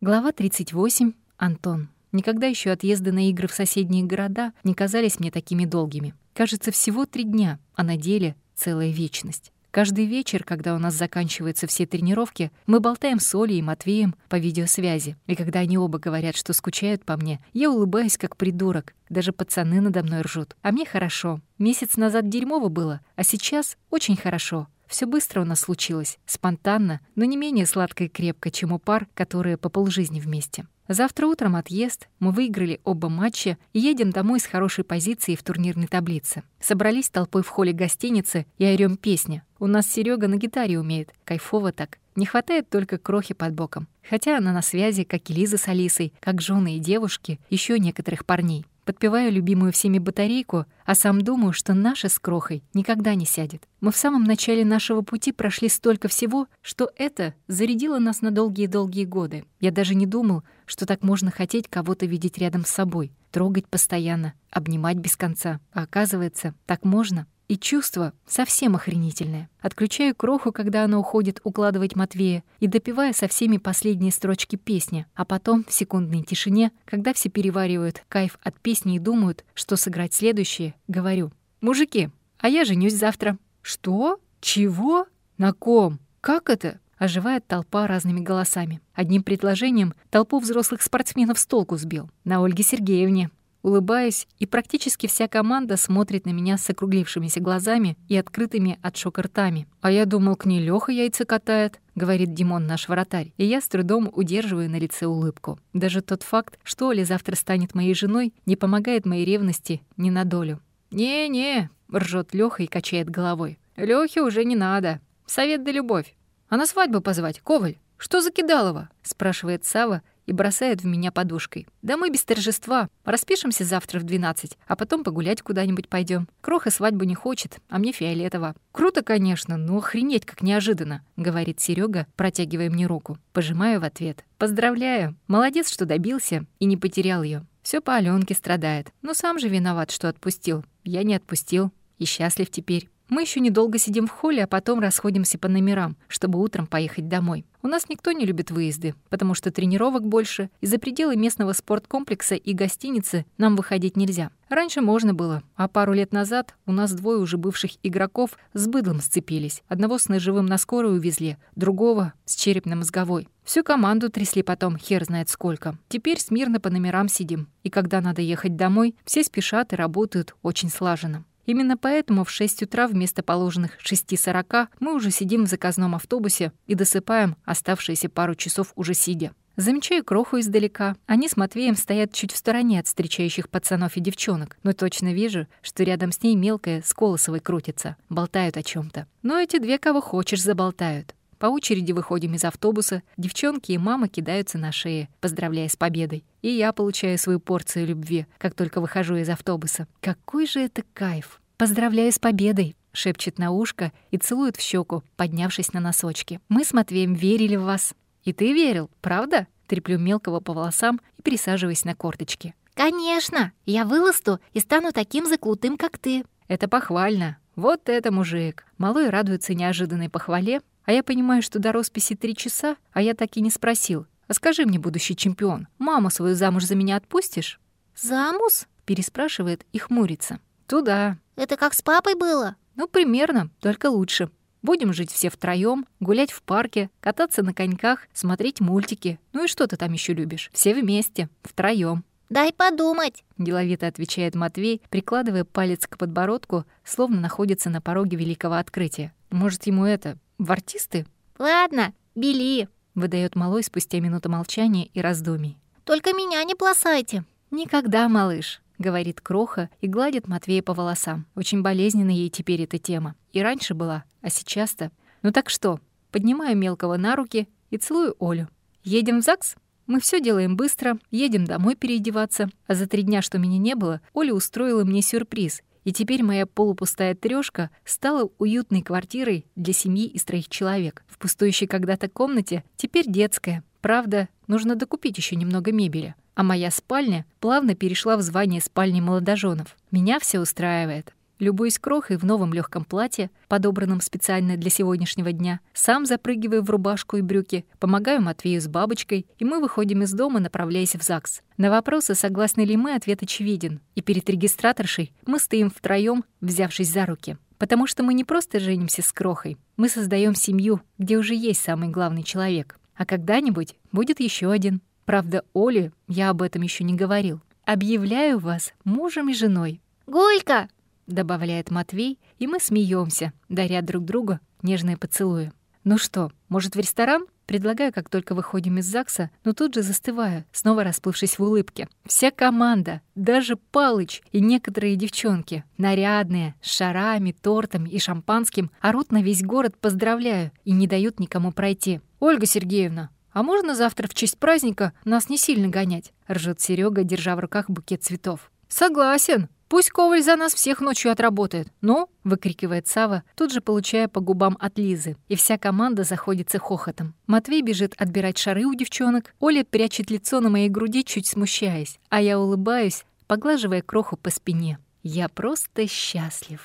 Глава 38. Антон. Никогда еще отъезды на игры в соседние города не казались мне такими долгими. Кажется, всего три дня, а на деле целая вечность. Каждый вечер, когда у нас заканчиваются все тренировки, мы болтаем с Олей и Матвеем по видеосвязи. И когда они оба говорят, что скучают по мне, я улыбаюсь как придурок. Даже пацаны надо мной ржут. А мне хорошо. Месяц назад дерьмово было, а сейчас очень хорошо. Все быстро у нас случилось, спонтанно, но не менее сладко и крепко, чем у пар, которые по полжизни вместе. Завтра утром отъезд, мы выиграли оба матча и едем домой с хорошей позицией в турнирной таблице. Собрались толпой в холле гостиницы и орём песни. У нас Серега на гитаре умеет, кайфово так. Не хватает только крохи под боком. Хотя она на связи, как и Лиза с Алисой, как жены и девушки, еще некоторых парней подпеваю любимую всеми батарейку, а сам думаю, что наша с Крохой никогда не сядет. Мы в самом начале нашего пути прошли столько всего, что это зарядило нас на долгие-долгие годы. Я даже не думал, что так можно хотеть кого-то видеть рядом с собой, трогать постоянно, обнимать без конца. А оказывается, так можно. И чувство совсем охренительное. Отключаю кроху, когда она уходит укладывать Матвея, и допиваю со всеми последние строчки песни, а потом, в секундной тишине, когда все переваривают кайф от песни и думают, что сыграть следующее, говорю. «Мужики, а я женюсь завтра». «Что? Чего? На ком? Как это?» Оживает толпа разными голосами. Одним предложением толпу взрослых спортсменов с толку сбил. На Ольге Сергеевне. Улыбаюсь, и практически вся команда смотрит на меня с округлившимися глазами и открытыми от шока ртами. «А я думал, к ней Лёха яйца катает», — говорит Димон, наш вратарь, и я с трудом удерживаю на лице улыбку. Даже тот факт, что Оля завтра станет моей женой, не помогает моей ревности ни на долю. «Не-не», — ржет Лёха и качает головой. «Лёхе уже не надо. Совет да любовь. А на свадьбу позвать, Коваль? Что за кидалово?» — спрашивает Сава, и бросает в меня подушкой. «Да мы без торжества. Распишемся завтра в 12, а потом погулять куда-нибудь пойдем. Кроха свадьбу не хочет, а мне фиолетово». «Круто, конечно, но охренеть как неожиданно», — говорит Серега, протягивая мне руку. Пожимаю в ответ. «Поздравляю. Молодец, что добился и не потерял ее. Все по Аленке страдает. Но сам же виноват, что отпустил. Я не отпустил. И счастлив теперь». Мы еще недолго сидим в холле, а потом расходимся по номерам, чтобы утром поехать домой. У нас никто не любит выезды, потому что тренировок больше, и за пределы местного спорткомплекса и гостиницы нам выходить нельзя. Раньше можно было, а пару лет назад у нас двое уже бывших игроков с быдлом сцепились. Одного с ножевым на скорую увезли, другого с черепно-мозговой. Всю команду трясли потом, хер знает сколько. Теперь смирно по номерам сидим. И когда надо ехать домой, все спешат и работают очень слаженно. Именно поэтому в 6 утра вместо положенных 6.40 мы уже сидим в заказном автобусе и досыпаем оставшиеся пару часов уже сидя. Замечаю кроху издалека. Они с Матвеем стоят чуть в стороне от встречающих пацанов и девчонок, но точно вижу, что рядом с ней мелкая с Колосовой крутится, болтают о чем то Но эти две кого хочешь заболтают. По очереди выходим из автобуса, девчонки и мама кидаются на шеи, поздравляя с победой. И я получаю свою порцию любви, как только выхожу из автобуса. Какой же это кайф! «Поздравляю с победой!» — шепчет на ушко и целует в щеку, поднявшись на носочки. «Мы с Матвеем верили в вас». «И ты верил, правда?» Треплю мелкого по волосам и присаживаясь на корточки. «Конечно! Я вырасту и стану таким заклутым, как ты». «Это похвально. Вот это мужик!» Малой радуется неожиданной похвале, а я понимаю, что до росписи три часа, а я так и не спросил. «А скажи мне, будущий чемпион, маму свою замуж за меня отпустишь?» «Замуж?» — переспрашивает и хмурится. «Туда». «Это как с папой было?» «Ну, примерно, только лучше. Будем жить все втроем, гулять в парке, кататься на коньках, смотреть мультики. Ну и что ты там еще любишь? Все вместе, втроем. «Дай подумать», — деловито отвечает Матвей, прикладывая палец к подбородку, словно находится на пороге великого открытия. Может, ему это, в артисты? Ладно, бели, выдает малой спустя минуту молчания и раздумий. Только меня не пласайте. Никогда, малыш, говорит Кроха и гладит Матвея по волосам. Очень болезненна ей теперь эта тема. И раньше была, а сейчас-то. Ну так что? Поднимаю мелкого на руки и целую Олю. Едем в ЗАГС? Мы все делаем быстро, едем домой переодеваться. А за три дня, что меня не было, Оля устроила мне сюрприз и теперь моя полупустая трёшка стала уютной квартирой для семьи из троих человек. В пустующей когда-то комнате теперь детская. Правда, нужно докупить еще немного мебели. А моя спальня плавно перешла в звание спальни молодоженов. Меня все устраивает. Любуюсь крохой в новом легком платье, подобранном специально для сегодняшнего дня, сам запрыгиваю в рубашку и брюки, помогаю Матвею с бабочкой, и мы выходим из дома, направляясь в ЗАГС. На вопросы, согласны ли мы, ответ очевиден. И перед регистраторшей мы стоим втроем, взявшись за руки. Потому что мы не просто женимся с крохой, мы создаем семью, где уже есть самый главный человек. А когда-нибудь будет еще один. Правда, Оле я об этом еще не говорил. Объявляю вас мужем и женой. «Гулька!» — добавляет Матвей, и мы смеемся, даря друг другу нежные поцелуи. Ну что, может, в ресторан? Предлагаю, как только выходим из ЗАГСа, но тут же застываю, снова расплывшись в улыбке. Вся команда, даже Палыч и некоторые девчонки, нарядные, с шарами, тортом и шампанским, орут на весь город «поздравляю» и не дают никому пройти. «Ольга Сергеевна, а можно завтра в честь праздника нас не сильно гонять?» — ржет Серега, держа в руках букет цветов. «Согласен», Пусть Коваль за нас всех ночью отработает. Ну, выкрикивает Сава, тут же получая по губам от Лизы. И вся команда заходится хохотом. Матвей бежит отбирать шары у девчонок. Оля прячет лицо на моей груди, чуть смущаясь. А я улыбаюсь, поглаживая кроху по спине. Я просто счастлив.